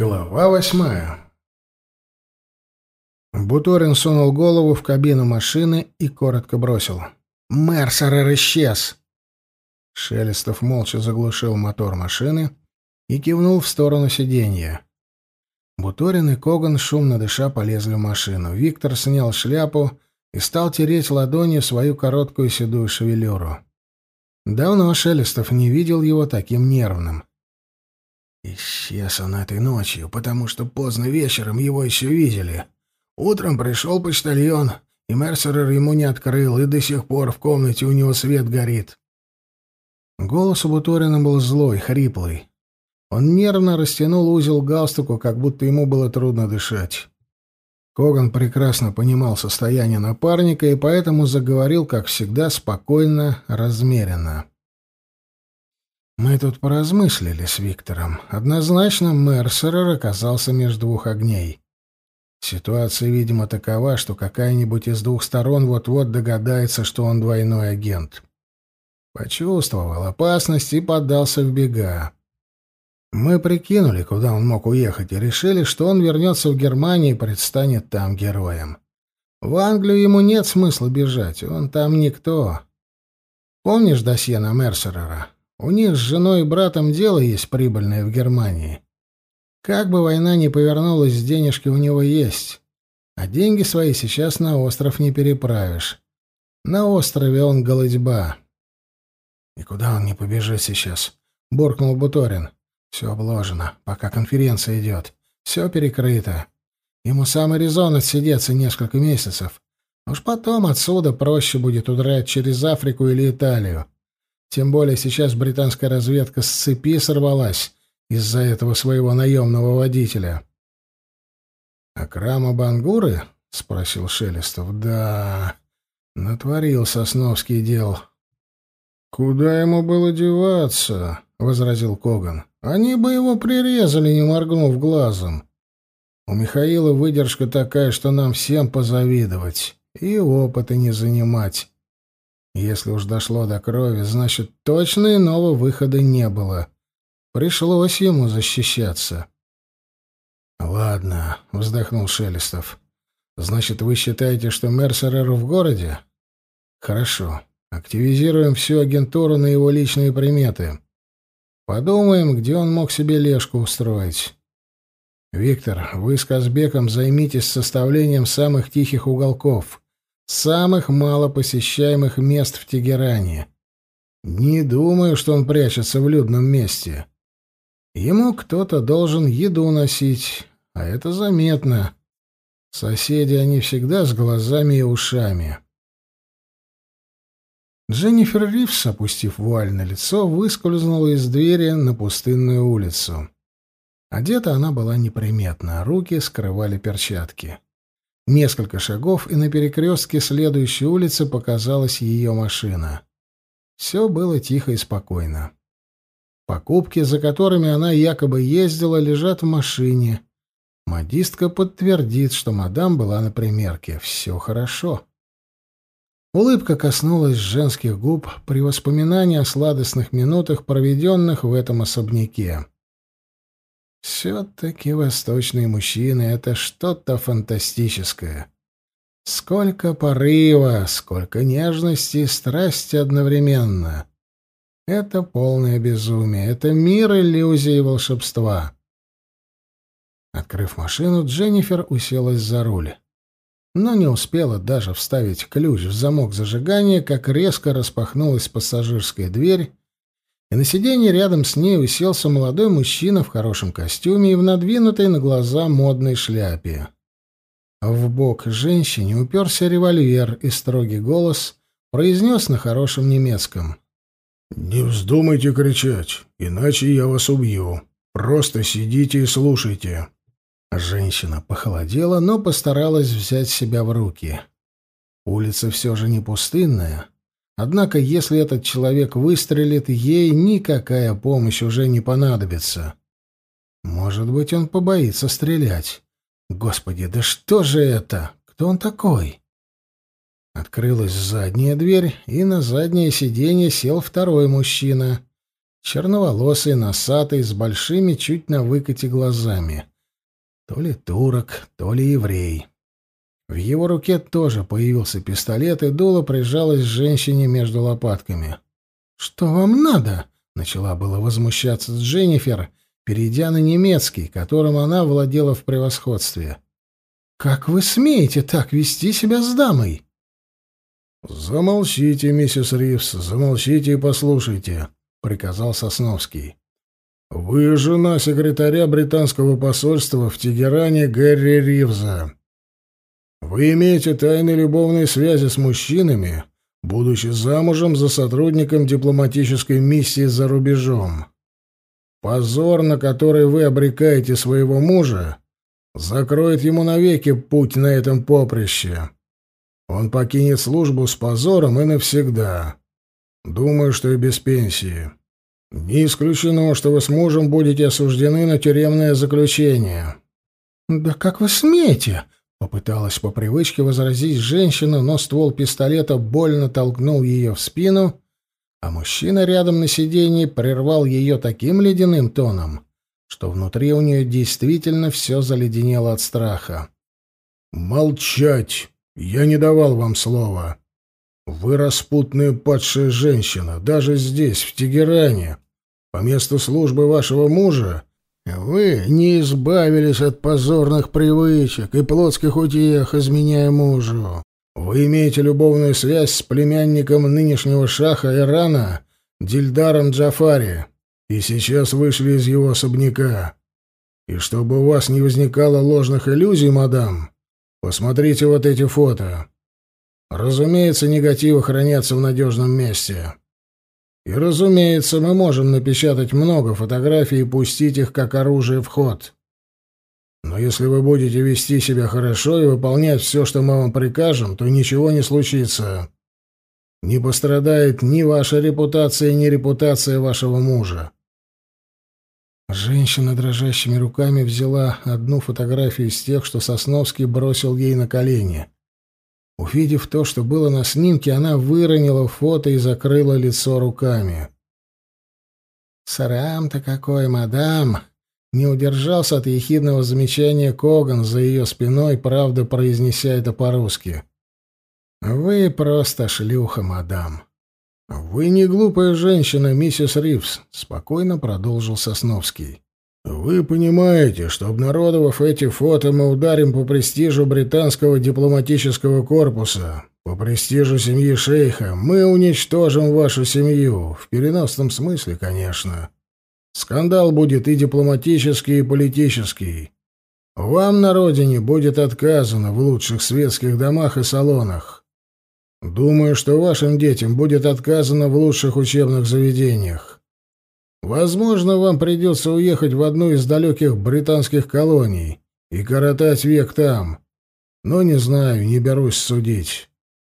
Глава восьмая. Буторин сунул голову в кабину машины и коротко бросил. «Мерсерер исчез!» Шелестов молча заглушил мотор машины и кивнул в сторону сиденья. Буторин и Коган, шумно дыша, полезли в машину. Виктор снял шляпу и стал тереть ладонью свою короткую седую шевелюру. Давно Шелестов не видел его таким нервным. Исчез он этой ночью, потому что поздно вечером его еще видели. Утром пришел почтальон, и Мерсерер ему не открыл, и до сих пор в комнате у него свет горит. Голос у Буторина был злой, хриплый. Он нервно растянул узел галстуку, как будто ему было трудно дышать. Коган прекрасно понимал состояние напарника и поэтому заговорил, как всегда, спокойно, размеренно. Мы тут поразмыслили с Виктором. Однозначно Мерсерер оказался между двух огней. Ситуация, видимо, такова, что какая-нибудь из двух сторон вот-вот догадается, что он двойной агент. Почувствовал опасность и поддался в бега. Мы прикинули, куда он мог уехать, и решили, что он вернется в Германию и предстанет там героем. В Англию ему нет смысла бежать, он там никто. Помнишь досье на Мерсерера? У них с женой и братом дело есть прибыльное в Германии. Как бы война ни повернулась, денежки у него есть. А деньги свои сейчас на остров не переправишь. На острове он голодьба. «И куда он не побежит сейчас?» — буркнул Буторин. «Все обложено, пока конференция идет. Все перекрыто. Ему самый резон отсидеться несколько месяцев. Уж потом отсюда проще будет удрать через Африку или Италию. Тем более сейчас британская разведка с цепи сорвалась из-за этого своего наемного водителя. «Акрама Бангуры?» — спросил Шелестов. «Да, натворил Сосновский дел». «Куда ему было деваться?» — возразил Коган. «Они бы его прирезали, не моргнув глазом. У Михаила выдержка такая, что нам всем позавидовать и опыта не занимать. Если уж дошло до крови, значит, точно иного выхода не было. Пришлось ему защищаться. «Ладно», — вздохнул Шелестов. «Значит, вы считаете, что Мерсерер в городе?» «Хорошо. Активизируем всю агентуру на его личные приметы. Подумаем, где он мог себе лешку устроить. Виктор, вы с Казбеком займитесь составлением самых тихих уголков самых малопосещаемых мест в Тегеране. Не думаю, что он прячется в людном месте. Ему кто-то должен еду носить, а это заметно. Соседи они всегда с глазами и ушами. Дженнифер Ривз, опустив вуаль на лицо, выскользнула из двери на пустынную улицу. Одета она была неприметно, руки скрывали перчатки. Несколько шагов, и на перекрестке следующей улицы показалась ее машина. Все было тихо и спокойно. Покупки, за которыми она якобы ездила, лежат в машине. Модистка подтвердит, что мадам была на примерке. Все хорошо. Улыбка коснулась женских губ при воспоминании о сладостных минутах, проведенных в этом особняке. Все-таки восточные мужчины — это что-то фантастическое. Сколько порыва, сколько нежности и страсти одновременно. Это полное безумие, это мир иллюзий и волшебства. Открыв машину, Дженнифер уселась за руль. Но не успела даже вставить ключ в замок зажигания, как резко распахнулась пассажирская дверь, и на сиденье рядом с ней уселся молодой мужчина в хорошем костюме и в надвинутой на глаза модной шляпе. В бок женщине уперся револьвер, и строгий голос произнес на хорошем немецком. «Не вздумайте кричать, иначе я вас убью. Просто сидите и слушайте». Женщина похолодела, но постаралась взять себя в руки. Улица все же не пустынная, Однако, если этот человек выстрелит, ей никакая помощь уже не понадобится. Может быть, он побоится стрелять. Господи, да что же это? Кто он такой? Открылась задняя дверь, и на заднее сиденье сел второй мужчина. Черноволосый, носатый, с большими чуть на выкате глазами. То ли турок, то ли еврей. В его руке тоже появился пистолет, и дуло прижалось женщине между лопатками. «Что вам надо?» — начала было возмущаться Дженнифер, перейдя на немецкий, которым она владела в превосходстве. «Как вы смеете так вести себя с дамой?» «Замолчите, миссис Ривз, замолчите и послушайте», — приказал Сосновский. «Вы жена секретаря британского посольства в Тегеране Гэри Ривза. Вы имеете тайные любовные связи с мужчинами, будучи замужем за сотрудником дипломатической миссии за рубежом. Позор, на который вы обрекаете своего мужа, закроет ему навеки путь на этом поприще. Он покинет службу с позором и навсегда. Думаю, что и без пенсии». Не исключено, что вы с мужем будете осуждены на тюремное заключение. Да как вы смеете? Попыталась по привычке возразить женщина, но ствол пистолета больно толкнул ее в спину, а мужчина рядом на сиденье прервал ее таким ледяным тоном, что внутри у нее действительно все заледенело от страха. «Молчать! Я не давал вам слова. Вы распутная падшая женщина, даже здесь, в Тегеране. По месту службы вашего мужа вы не избавились от позорных привычек и плотских утех, изменяя мужу. Вы имеете любовную связь с племянником нынешнего шаха Ирана, Дильдаром Джафари, и сейчас вышли из его особняка. И чтобы у вас не возникало ложных иллюзий, мадам, посмотрите вот эти фото. Разумеется, негативы хранятся в надежном месте. И, разумеется, мы можем напечатать много фотографий и пустить их как оружие в ход. Но если вы будете вести себя хорошо и выполнять все, что мы вам прикажем, то ничего не случится. Не пострадает ни ваша репутация, ни репутация вашего мужа. Женщина дрожащими руками взяла одну фотографию из тех, что Сосновский бросил ей на колени. Увидев то, что было на снимке, она выронила фото и закрыла лицо руками. «Сарам-то какой, мадам!» Не удержался от ехидного замечания Коган за ее спиной, правда, произнеся это по-русски. «Вы просто шлюха, мадам». «Вы не глупая женщина, миссис Ривз», — спокойно продолжил Сосновский. Вы понимаете, что обнародовав эти фото, мы ударим по престижу британского дипломатического корпуса, по престижу семьи шейха. Мы уничтожим вашу семью, в переносном смысле, конечно. Скандал будет и дипломатический, и политический. Вам на родине будет отказано в лучших светских домах и салонах. Думаю, что вашим детям будет отказано в лучших учебных заведениях. Возможно, вам придется уехать в одну из далеких британских колоний и коротать век там. Но не знаю, не берусь судить.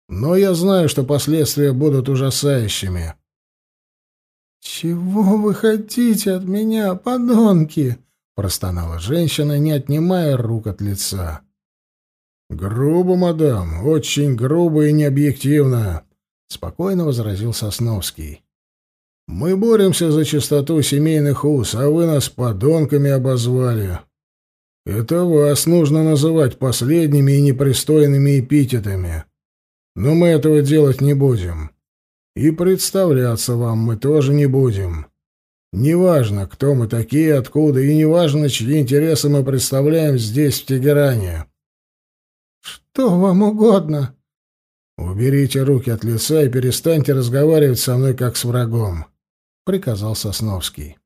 Но я знаю, что последствия будут ужасающими. «Чего вы хотите от меня, подонки?» — простонала женщина, не отнимая рук от лица. «Грубо, мадам, очень грубо и необъективно», — спокойно возразил Сосновский. Мы боремся за чистоту семейных уз, а вы нас подонками обозвали. Это вас нужно называть последними и непристойными эпитетами. Но мы этого делать не будем. И представляться вам мы тоже не будем. Неважно, кто мы такие, откуда, и неважно, чьи интересы мы представляем здесь, в Тегеране. Что вам угодно? Уберите руки от лица и перестаньте разговаривать со мной как с врагом. — приказал Сосновский.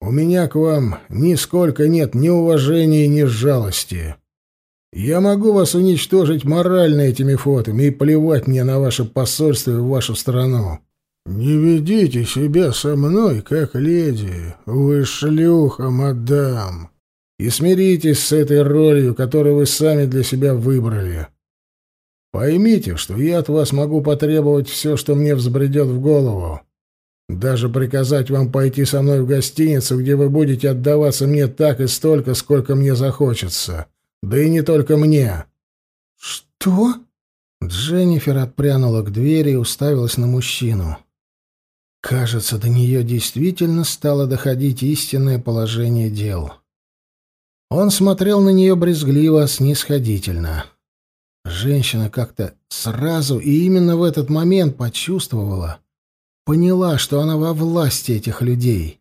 «У меня к вам нисколько нет ни уважения, ни жалости. Я могу вас уничтожить морально этими фотами и плевать мне на ваше посольство и вашу страну. Не ведите себя со мной, как леди. Вы шлюха, мадам. И смиритесь с этой ролью, которую вы сами для себя выбрали. Поймите, что я от вас могу потребовать все, что мне взбредет в голову». Даже приказать вам пойти со мной в гостиницу, где вы будете отдаваться мне так и столько, сколько мне захочется. Да и не только мне. Что? Дженнифер отпрянула к двери и уставилась на мужчину. Кажется, до нее действительно стало доходить истинное положение дел. Он смотрел на нее брезгливо, снисходительно. Женщина как-то сразу и именно в этот момент почувствовала, поняла, что она во власти этих людей.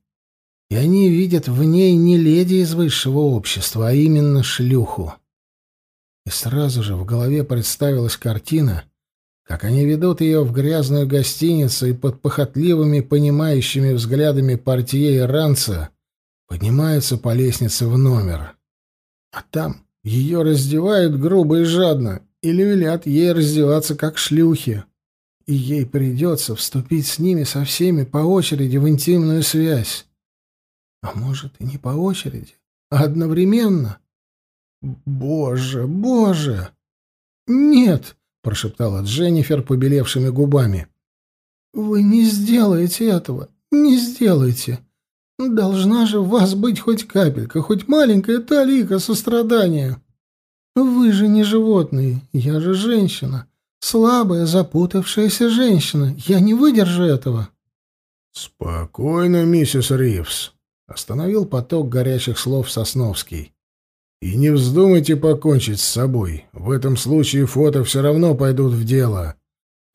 И они видят в ней не леди из высшего общества, а именно шлюху. И сразу же в голове представилась картина, как они ведут ее в грязную гостиницу и под похотливыми, понимающими взглядами портье и ранца поднимаются по лестнице в номер. А там ее раздевают грубо и жадно или велят ей раздеваться как шлюхи. И ей придется вступить с ними со всеми по очереди в интимную связь. А может, и не по очереди, а одновременно. Боже, боже! Нет! — прошептала Дженнифер побелевшими губами. «Вы не сделаете этого, не сделаете. Должна же в вас быть хоть капелька, хоть маленькая талика сострадания. Вы же не животные, я же женщина, слабая, запутавшаяся женщина. Я не выдержу этого». «Спокойно, миссис Ривз», — остановил поток горячих слов Сосновский. И не вздумайте покончить с собой. В этом случае фото все равно пойдут в дело.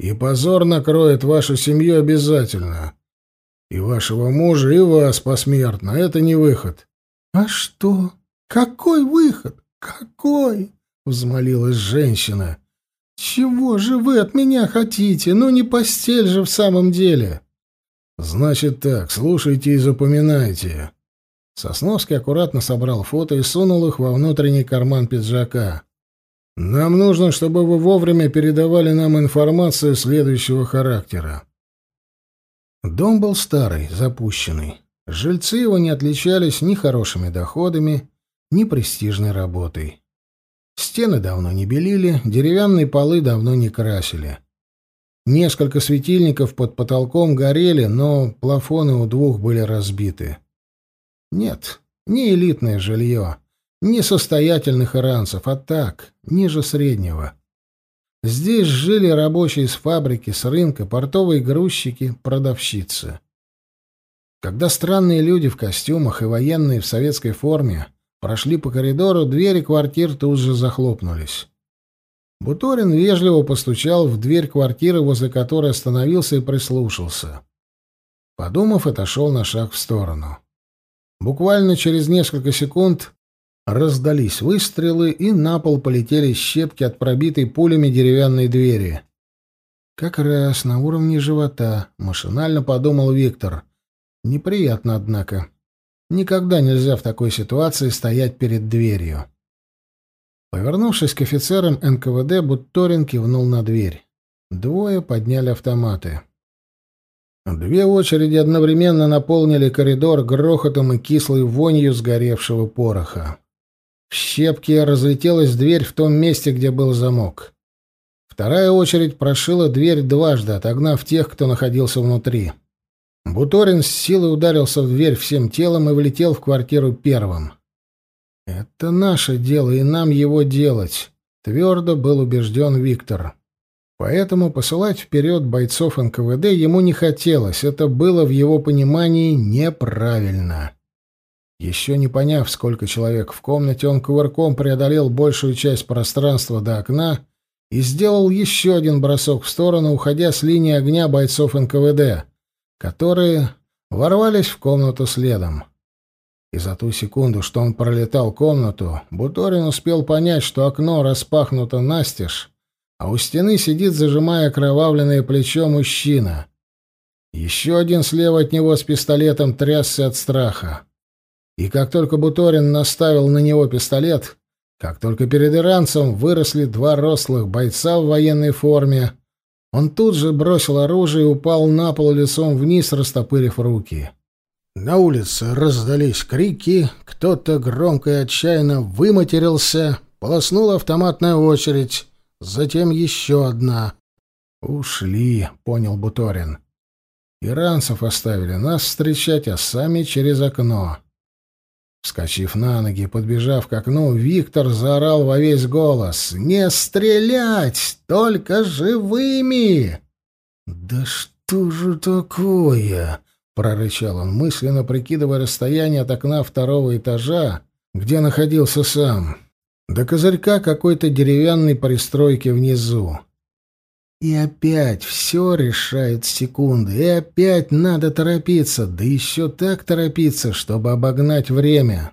И позор накроет вашу семью обязательно. И вашего мужа, и вас посмертно. Это не выход. — А что? Какой выход? Какой? — взмолилась женщина. — Чего же вы от меня хотите? Ну, не постель же в самом деле. — Значит так, слушайте и запоминайте. Сосновский аккуратно собрал фото и сунул их во внутренний карман пиджака. «Нам нужно, чтобы вы вовремя передавали нам информацию следующего характера». Дом был старый, запущенный. Жильцы его не отличались ни хорошими доходами, ни престижной работой. Стены давно не белили, деревянные полы давно не красили. Несколько светильников под потолком горели, но плафоны у двух были разбиты. Нет, не элитное жилье, не состоятельных иранцев, а так, ниже среднего. Здесь жили рабочие с фабрики, с рынка, портовые грузчики, продавщицы. Когда странные люди в костюмах и военные в советской форме прошли по коридору, двери квартир тут же захлопнулись. Буторин вежливо постучал в дверь квартиры, возле которой остановился и прислушался. Подумав, отошел на шаг в сторону. Буквально через несколько секунд раздались выстрелы, и на пол полетели щепки от пробитой пулями деревянной двери. «Как раз на уровне живота», — машинально подумал Виктор. «Неприятно, однако. Никогда нельзя в такой ситуации стоять перед дверью». Повернувшись к офицерам НКВД, Бутторин кивнул на дверь. Двое подняли автоматы. Две очереди одновременно наполнили коридор грохотом и кислой вонью сгоревшего пороха. В щепки разлетелась дверь в том месте, где был замок. Вторая очередь прошила дверь дважды, отогнав тех, кто находился внутри. Буторин с силой ударился в дверь всем телом и влетел в квартиру первым. «Это наше дело, и нам его делать», — твердо был убежден Виктор. Поэтому посылать вперед бойцов НКВД ему не хотелось, это было в его понимании неправильно. Еще не поняв, сколько человек в комнате, он кувырком преодолел большую часть пространства до окна и сделал еще один бросок в сторону, уходя с линии огня бойцов НКВД, которые ворвались в комнату следом. И за ту секунду, что он пролетал комнату, Буторин успел понять, что окно распахнуто настежь, а у стены сидит, зажимая кровавленное плечо, мужчина. Еще один слева от него с пистолетом трясся от страха. И как только Буторин наставил на него пистолет, как только перед иранцем выросли два рослых бойца в военной форме, он тут же бросил оружие и упал на пол лицом вниз, растопырив руки. На улице раздались крики, кто-то громко и отчаянно выматерился, полоснула автоматная очередь, затем еще одна. «Ушли», — понял Буторин. «Иранцев оставили нас встречать, а сами через окно». Вскочив на ноги подбежав к окну, Виктор заорал во весь голос «Не стрелять! Только живыми!» «Да что же такое?» — прорычал он, мысленно прикидывая расстояние от окна второго этажа, где находился сам, до козырька какой-то деревянной пристройки внизу. И опять все решают секунды, и опять надо торопиться, да еще так торопиться, чтобы обогнать время,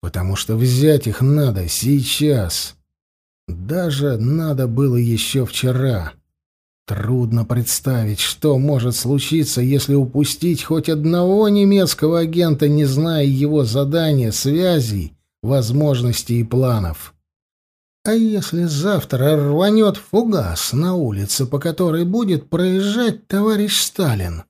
потому что взять их надо сейчас. Даже надо было еще вчера. Трудно представить, что может случиться, если упустить хоть одного немецкого агента, не зная его задания, связей, возможностей и планов. А если завтра рванет фугас на улице, по которой будет проезжать товарищ Сталин?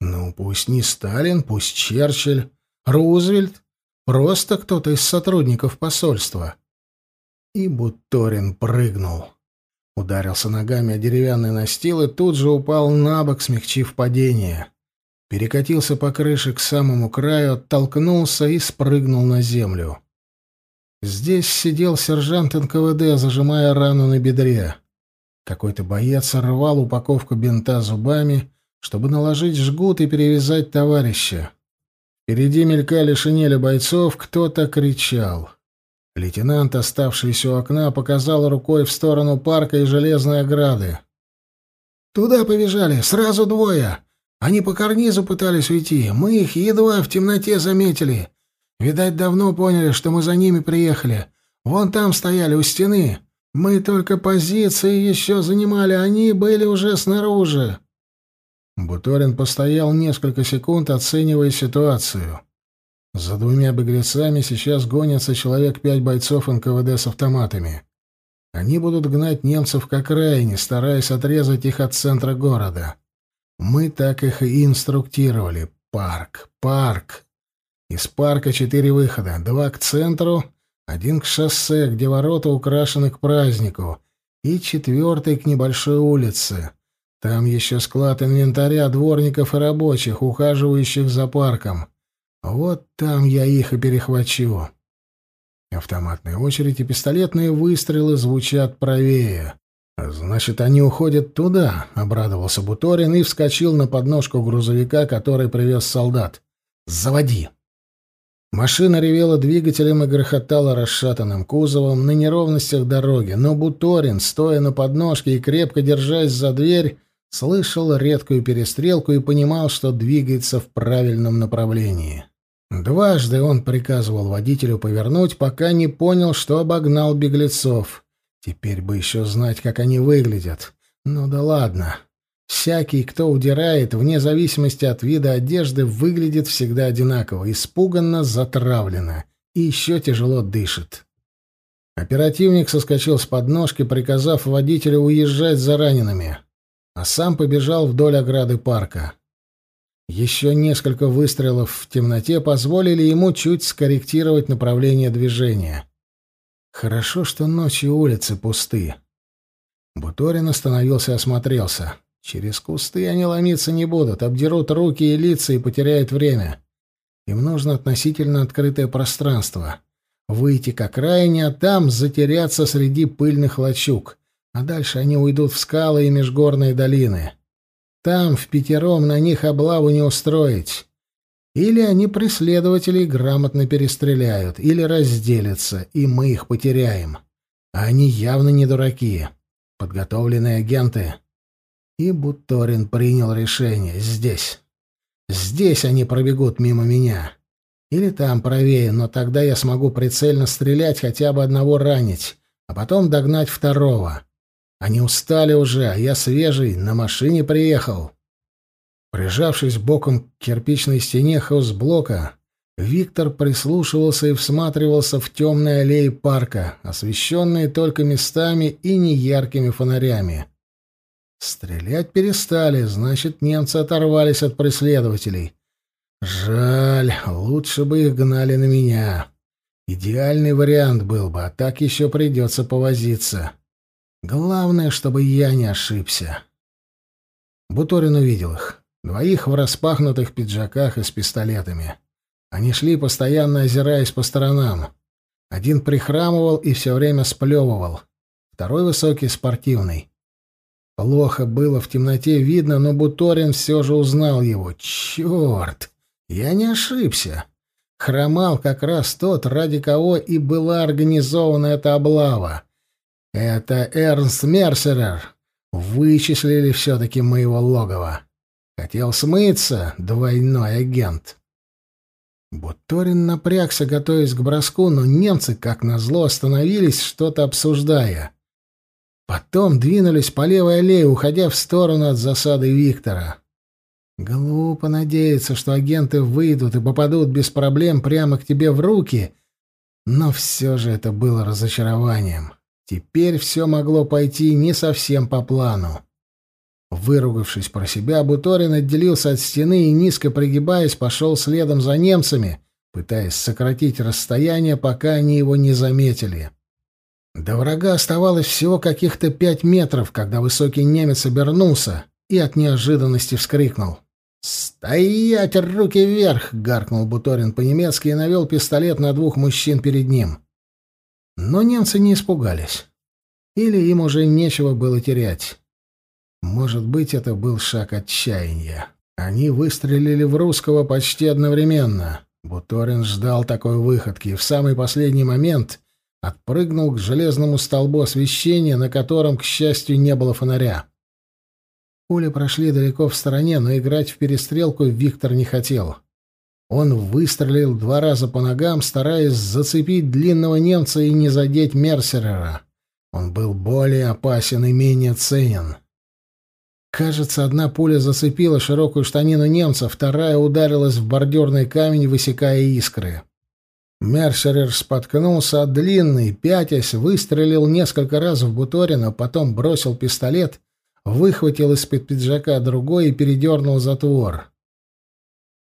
Ну, пусть не Сталин, пусть Черчилль, Рузвельт, просто кто-то из сотрудников посольства. И Буторин прыгнул. Ударился ногами о деревянный настил и тут же упал на бок, смягчив падение. Перекатился по крыше к самому краю, оттолкнулся и спрыгнул на землю. Здесь сидел сержант НКВД, зажимая рану на бедре. Какой-то боец рвал упаковку бинта зубами, чтобы наложить жгут и перевязать товарища. Впереди мелькали шинели бойцов, кто-то кричал. Лейтенант, оставшийся у окна, показал рукой в сторону парка и железной ограды. «Туда побежали, сразу двое. Они по карнизу пытались уйти. Мы их едва в темноте заметили. Видать, давно поняли, что мы за ними приехали. Вон там стояли у стены. Мы только позиции еще занимали, они были уже снаружи». Буторин постоял несколько секунд, оценивая ситуацию. За двумя беглецами сейчас гонятся человек пять бойцов НКВД с автоматами. Они будут гнать немцев к окраине, стараясь отрезать их от центра города. Мы так их и инструктировали. Парк, парк. Из парка четыре выхода. Два к центру, один к шоссе, где ворота украшены к празднику, и четвертый к небольшой улице. Там еще склад инвентаря дворников и рабочих, ухаживающих за парком. Вот там я их и перехвачу. Автоматные очереди и пистолетные выстрелы звучат правее. Значит, они уходят туда, обрадовался Буторин и вскочил на подножку грузовика, который привез солдат. Заводи. Машина ревела двигателем и грохотала расшатанным кузовом на неровностях дороги, но Буторин, стоя на подножке и крепко держась за дверь, слышал редкую перестрелку и понимал, что двигается в правильном направлении. Дважды он приказывал водителю повернуть, пока не понял, что обогнал беглецов. Теперь бы еще знать, как они выглядят. Ну да ладно. Всякий, кто удирает, вне зависимости от вида одежды, выглядит всегда одинаково, испуганно, затравленно и еще тяжело дышит. Оперативник соскочил с подножки, приказав водителю уезжать за ранеными, а сам побежал вдоль ограды парка. Еще несколько выстрелов в темноте позволили ему чуть скорректировать направление движения. Хорошо, что ночью улицы пусты. Буторин остановился и осмотрелся. Через кусты они ломиться не будут, обдерут руки и лица и потеряют время. Им нужно относительно открытое пространство. Выйти к окраине, а там затеряться среди пыльных лачуг. А дальше они уйдут в скалы и межгорные долины. Там в пятером на них облаву не устроить. Или они преследователей грамотно перестреляют, или разделятся, и мы их потеряем. А они явно не дураки. Подготовленные агенты. И Буторин принял решение. Здесь. Здесь они пробегут мимо меня. Или там правее, но тогда я смогу прицельно стрелять, хотя бы одного ранить, а потом догнать второго. Они устали уже, а я свежий, на машине приехал. Прижавшись боком к кирпичной стене хаусблока, Виктор прислушивался и всматривался в темные аллеи парка, освещенные только местами и неяркими фонарями. Стрелять перестали, значит, немцы оторвались от преследователей. Жаль, лучше бы их гнали на меня. Идеальный вариант был бы, а так еще придется повозиться. Главное, чтобы я не ошибся. Буторин увидел их. Двоих в распахнутых пиджаках и с пистолетами. Они шли, постоянно озираясь по сторонам. Один прихрамывал и все время сплевывал. Второй высокий, спортивный. Плохо было в темноте видно, но Буторин все же узнал его. Черт! Я не ошибся. Хромал как раз тот, ради кого и была организована эта облава. Это Эрнст Мерсерер. Вычислили все-таки моего логова. Хотел смыться, двойной агент. Буторин напрягся, готовясь к броску, но немцы, как назло, остановились, что-то обсуждая. Потом двинулись по левой аллее, уходя в сторону от засады Виктора. Глупо надеяться, что агенты выйдут и попадут без проблем прямо к тебе в руки, но все же это было разочарованием. Теперь все могло пойти не совсем по плану. Выругавшись про себя, Буторин отделился от стены и, низко пригибаясь, пошел следом за немцами, пытаясь сократить расстояние, пока они его не заметили. До врага оставалось всего каких-то пять метров, когда высокий немец обернулся и от неожиданности вскрикнул. «Стоять! Руки вверх!» — гаркнул Буторин по-немецки и навел пистолет на двух мужчин перед ним. Но немцы не испугались. Или им уже нечего было терять. Может быть, это был шаг отчаяния. Они выстрелили в русского почти одновременно. Буторин ждал такой выходки и в самый последний момент отпрыгнул к железному столбу освещения, на котором, к счастью, не было фонаря. Пули прошли далеко в стороне, но играть в перестрелку Виктор не хотел. Он выстрелил два раза по ногам, стараясь зацепить длинного немца и не задеть Мерсерера. Он был более опасен и менее ценен. Кажется, одна пуля зацепила широкую штанину немца, вторая ударилась в бордюрный камень, высекая искры. Мерсерер споткнулся от длинной, пятясь, выстрелил несколько раз в Буторина, потом бросил пистолет, выхватил из-под пиджака другой и передернул затвор.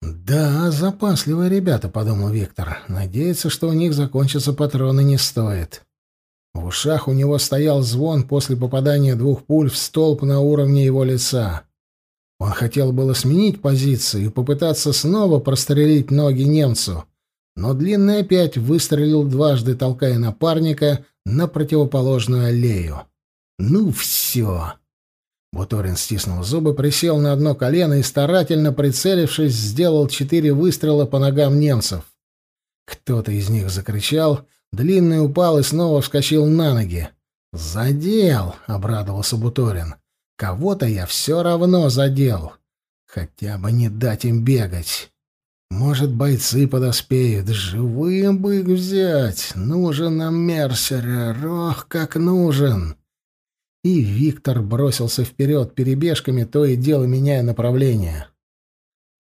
«Да, запасливые ребята», — подумал Виктор. «Надеяться, что у них закончатся патроны, не стоит». В ушах у него стоял звон после попадания двух пуль в столб на уровне его лица. Он хотел было сменить позицию и попытаться снова прострелить ноги немцу, но длинный опять выстрелил дважды, толкая напарника на противоположную аллею. «Ну все!» Буторин стиснул зубы, присел на одно колено и, старательно прицелившись, сделал четыре выстрела по ногам немцев. Кто-то из них закричал, длинный упал и снова вскочил на ноги. «Задел!» — обрадовался Буторин. «Кого-то я все равно задел. Хотя бы не дать им бегать. Может, бойцы подоспеют. Живым бы их взять. Нужен нам Мерсерер. Ох, как нужен!» и Виктор бросился вперед перебежками, то и дело меняя направление.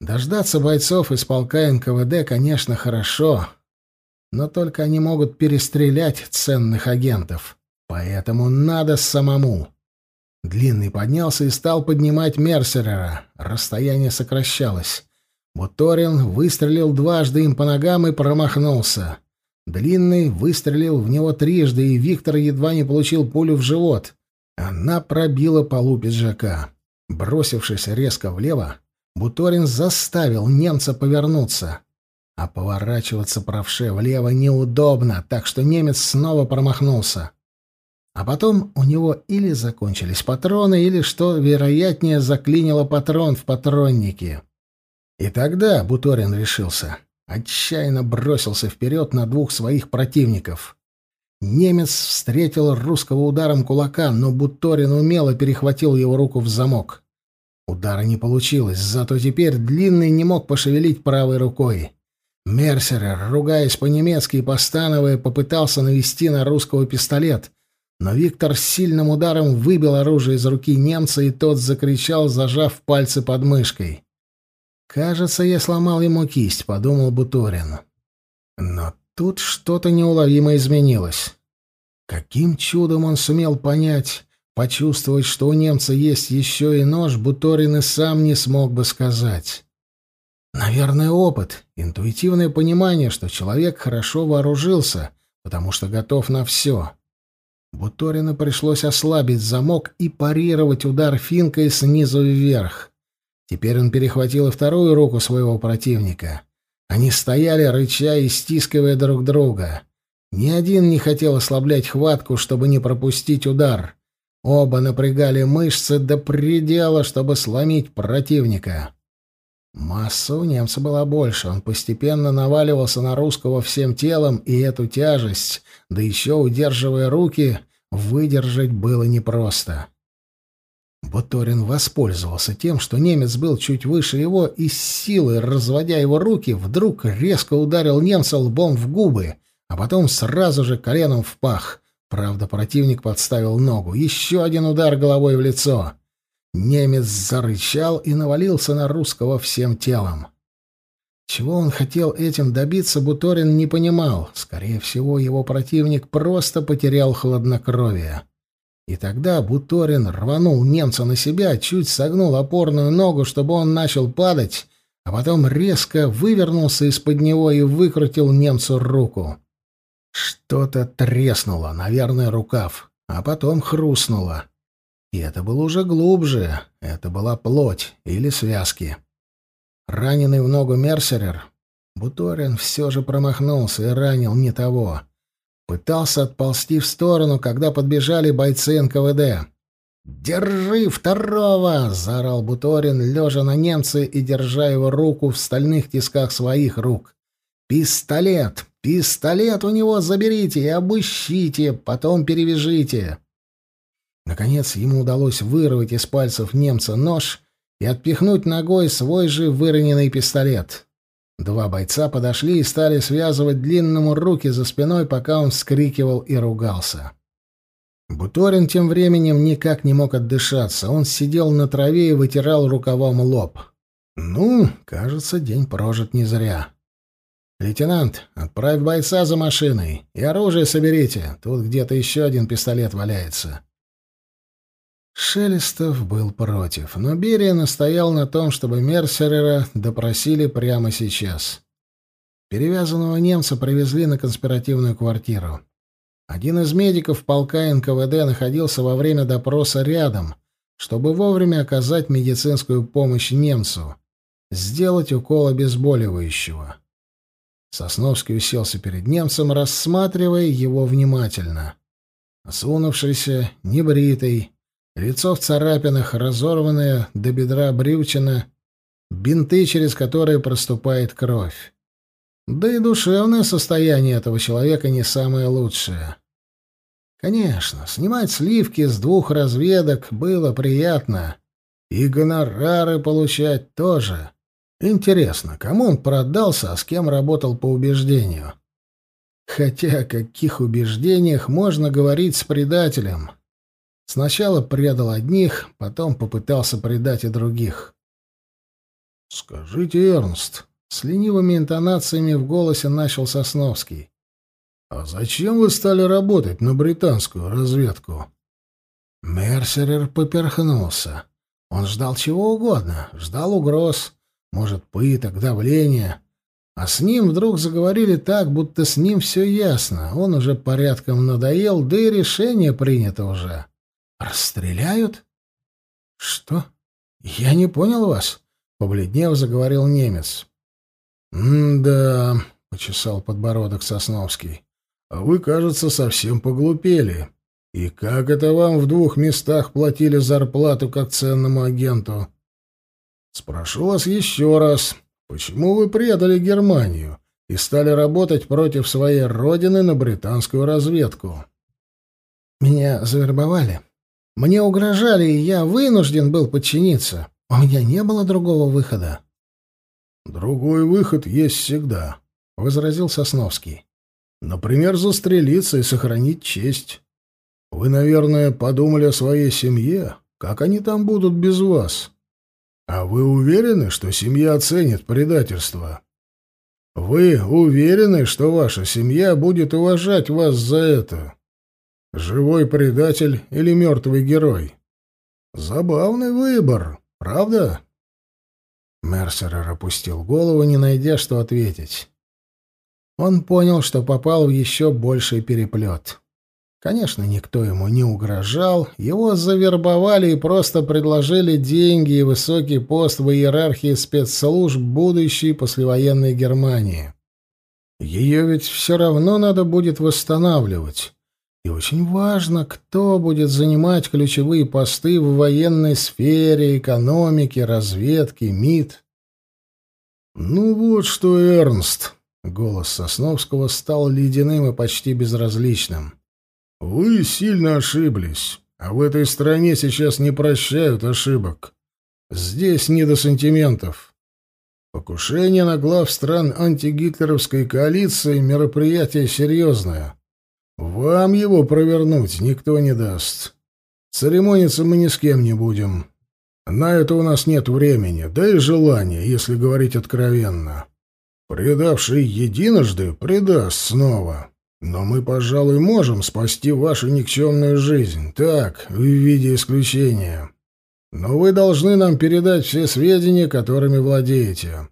Дождаться бойцов из полка НКВД, конечно, хорошо, но только они могут перестрелять ценных агентов, поэтому надо самому. Длинный поднялся и стал поднимать Мерсерера. Расстояние сокращалось. Буторин выстрелил дважды им по ногам и промахнулся. Длинный выстрелил в него трижды, и Виктор едва не получил пулю в живот. Она пробила полу пиджака. Бросившись резко влево, Буторин заставил немца повернуться. А поворачиваться правше влево неудобно, так что немец снова промахнулся. А потом у него или закончились патроны, или, что вероятнее, заклинило патрон в патроннике. И тогда Буторин решился. Отчаянно бросился вперед на двух своих противников. Немец встретил русского ударом кулака, но Буторин умело перехватил его руку в замок. Удара не получилось, зато теперь Длинный не мог пошевелить правой рукой. Мерсерер, ругаясь по-немецки и постановая, попытался навести на русского пистолет, но Виктор сильным ударом выбил оружие из руки немца, и тот закричал, зажав пальцы под мышкой. «Кажется, я сломал ему кисть», — подумал Буторин. Но Тут что-то неуловимо изменилось. Каким чудом он сумел понять, почувствовать, что у немца есть еще и нож, Буторин и сам не смог бы сказать. Наверное, опыт, интуитивное понимание, что человек хорошо вооружился, потому что готов на все. Буторину пришлось ослабить замок и парировать удар финкой снизу вверх. Теперь он перехватил и вторую руку своего противника. Они стояли, рыча и стискивая друг друга. Ни один не хотел ослаблять хватку, чтобы не пропустить удар. Оба напрягали мышцы до предела, чтобы сломить противника. Масса у немца была больше, он постепенно наваливался на русского всем телом, и эту тяжесть, да еще удерживая руки, выдержать было непросто. Буторин воспользовался тем, что немец был чуть выше его, и с силой, разводя его руки, вдруг резко ударил немца лбом в губы, а потом сразу же коленом в пах. Правда, противник подставил ногу. Еще один удар головой в лицо. Немец зарычал и навалился на русского всем телом. Чего он хотел этим добиться, Буторин не понимал. Скорее всего, его противник просто потерял хладнокровие. И тогда Буторин рванул немца на себя, чуть согнул опорную ногу, чтобы он начал падать, а потом резко вывернулся из-под него и выкрутил немцу руку. Что-то треснуло, наверное, рукав, а потом хрустнуло. И это было уже глубже, это была плоть или связки. Раненый в ногу Мерсерер, Буторин все же промахнулся и ранил не того. Пытался отползти в сторону, когда подбежали бойцы НКВД. «Держи второго!» — заорал Буторин, лежа на немце и держа его руку в стальных тисках своих рук. «Пистолет! Пистолет у него заберите и обыщите, потом перевяжите!» Наконец ему удалось вырвать из пальцев немца нож и отпихнуть ногой свой же выроненный пистолет. Два бойца подошли и стали связывать длинному руки за спиной, пока он вскрикивал и ругался. Буторин тем временем никак не мог отдышаться. Он сидел на траве и вытирал рукавом лоб. Ну, кажется, день прожит не зря. «Лейтенант, отправь бойца за машиной и оружие соберите. Тут где-то еще один пистолет валяется». Шелестов был против, но Берия настоял на том, чтобы Мерсерера допросили прямо сейчас. Перевязанного немца привезли на конспиративную квартиру. Один из медиков полка НКВД находился во время допроса рядом, чтобы вовремя оказать медицинскую помощь немцу, сделать укол обезболивающего. Сосновский уселся перед немцем, рассматривая его внимательно. Осунувшийся, небритый, Лицо в царапинах, разорванное до бедра брючина, бинты, через которые проступает кровь. Да и душевное состояние этого человека не самое лучшее. Конечно, снимать сливки с двух разведок было приятно. И гонорары получать тоже. Интересно, кому он продался, а с кем работал по убеждению? Хотя о каких убеждениях можно говорить с предателем? Сначала предал одних, потом попытался предать и других. «Скажите, Эрнст», — с ленивыми интонациями в голосе начал Сосновский, «а зачем вы стали работать на британскую разведку?» Мерсерер поперхнулся. Он ждал чего угодно, ждал угроз, может, пыток, давления. А с ним вдруг заговорили так, будто с ним все ясно. Он уже порядком надоел, да и решение принято уже. «Расстреляют?» «Что? Я не понял вас», — побледнев заговорил немец. «М-да», — почесал подбородок Сосновский, — «а вы, кажется, совсем поглупели. И как это вам в двух местах платили зарплату как ценному агенту? Спрошу вас еще раз, почему вы предали Германию и стали работать против своей родины на британскую разведку?» «Меня завербовали», мне угрожали, и я вынужден был подчиниться. У меня не было другого выхода. «Другой выход есть всегда», — возразил Сосновский. «Например, застрелиться и сохранить честь. Вы, наверное, подумали о своей семье, как они там будут без вас. А вы уверены, что семья оценит предательство? Вы уверены, что ваша семья будет уважать вас за это?» Живой предатель или мертвый герой? Забавный выбор, правда? Мерсерер опустил голову, не найдя, что ответить. Он понял, что попал в еще больший переплет. Конечно, никто ему не угрожал, его завербовали и просто предложили деньги и высокий пост в иерархии спецслужб будущей послевоенной Германии. Ее ведь все равно надо будет восстанавливать. И очень важно, кто будет занимать ключевые посты в военной сфере, экономике, разведке, МИД. «Ну вот что, Эрнст!» — голос Сосновского стал ледяным и почти безразличным. «Вы сильно ошиблись, а в этой стране сейчас не прощают ошибок. Здесь не до сантиментов. Покушение на глав стран антигитлеровской коалиции — мероприятие серьезное. Вам его провернуть никто не даст. Церемониться мы ни с кем не будем. На это у нас нет времени, да и желания, если говорить откровенно. Предавший единожды предаст снова. Но мы, пожалуй, можем спасти вашу никчемную жизнь, так, в виде исключения. Но вы должны нам передать все сведения, которыми владеете.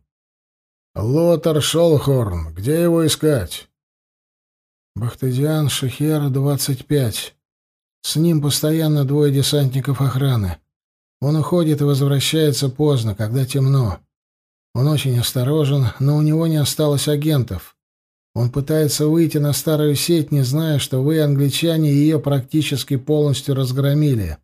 Лотар Шолхорн, где его искать? Бахтадиан Шахер, 25. С ним постоянно двое десантников охраны. Он уходит и возвращается поздно, когда темно. Он очень осторожен, но у него не осталось агентов. Он пытается выйти на старую сеть, не зная, что вы, англичане, ее практически полностью разгромили.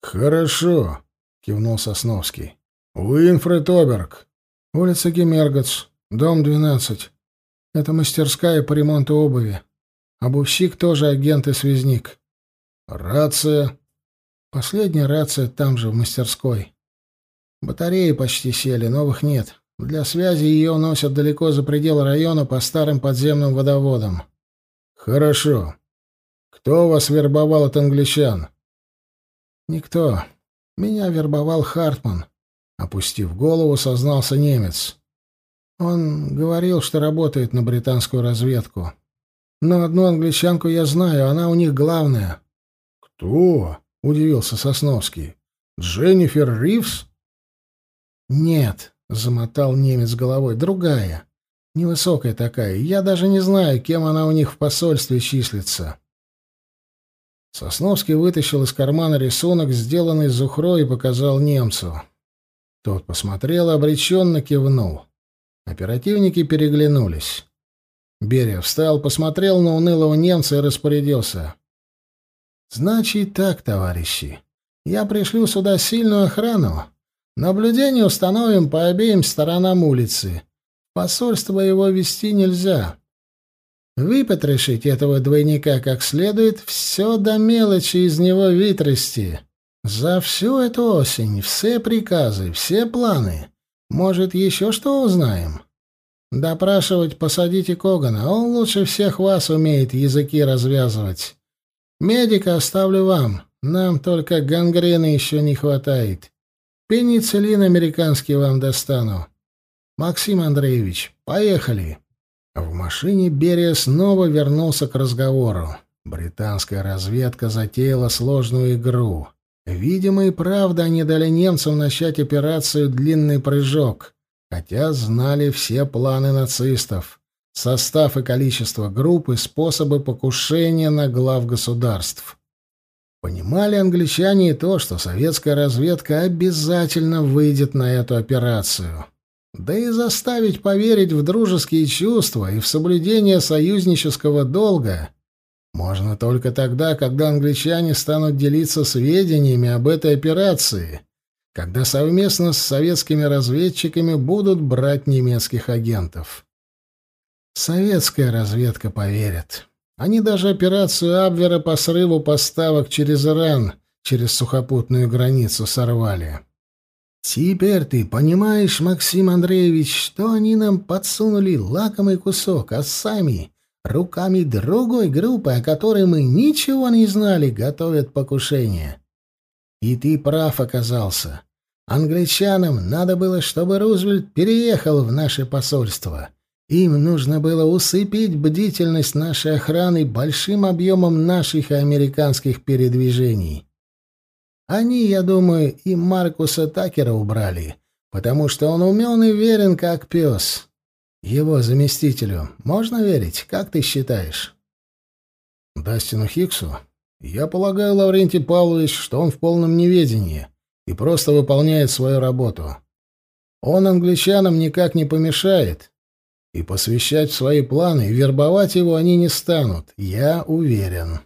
«Хорошо», — кивнул Сосновский. «Уинфред Оберг». «Улица Гемергац, дом 12. Это мастерская по ремонту обуви. Обувщик тоже агент и связник». «Рация?» Последняя рация там же, в мастерской. Батареи почти сели, новых нет. Для связи ее носят далеко за пределы района по старым подземным водоводам. Хорошо. Кто вас вербовал от англичан? Никто. Меня вербовал Хартман. Опустив голову, сознался немец. Он говорил, что работает на британскую разведку. Но одну англичанку я знаю, она у них главная. Кто? — удивился Сосновский. «Дженнифер Ривз?» «Нет», — замотал немец головой, — «другая. Невысокая такая. Я даже не знаю, кем она у них в посольстве числится». Сосновский вытащил из кармана рисунок, сделанный Зухрой, и показал немцу. Тот посмотрел обреченно кивнул. Оперативники переглянулись. Берия встал, посмотрел на унылого немца и распорядился. Значит так, товарищи. Я пришлю сюда сильную охрану. Наблюдение установим по обеим сторонам улицы. Посольство его вести нельзя. Выпотрошить этого двойника как следует, все до мелочи из него витрости. За всю эту осень все приказы, все планы. Может, еще что узнаем? Допрашивать посадите Когана, он лучше всех вас умеет языки развязывать. Медика оставлю вам. Нам только гангрены еще не хватает. Пенициллин американский вам достану. Максим Андреевич, поехали. В машине Берия снова вернулся к разговору. Британская разведка затеяла сложную игру. Видимо, и правда они дали немцам начать операцию «Длинный прыжок», хотя знали все планы нацистов состав и количество групп и способы покушения на глав государств. Понимали англичане и то, что советская разведка обязательно выйдет на эту операцию. Да и заставить поверить в дружеские чувства и в соблюдение союзнического долга можно только тогда, когда англичане станут делиться сведениями об этой операции, когда совместно с советскими разведчиками будут брать немецких агентов. Советская разведка поверит. Они даже операцию Абвера по срыву поставок через Иран, через сухопутную границу сорвали. Теперь ты понимаешь, Максим Андреевич, что они нам подсунули лакомый кусок, а сами руками другой группы, о которой мы ничего не знали, готовят покушение. И ты прав оказался. Англичанам надо было, чтобы Рузвельт переехал в наше посольство — им нужно было усыпить бдительность нашей охраны большим объемом наших и американских передвижений. Они, я думаю, и Маркуса Такера убрали, потому что он умен и верен, как пес. Его заместителю можно верить, как ты считаешь? Дастину Хиксу? Я полагаю, Лаврентий Павлович, что он в полном неведении и просто выполняет свою работу. Он англичанам никак не помешает, и посвящать в свои планы и вербовать его они не станут, я уверен.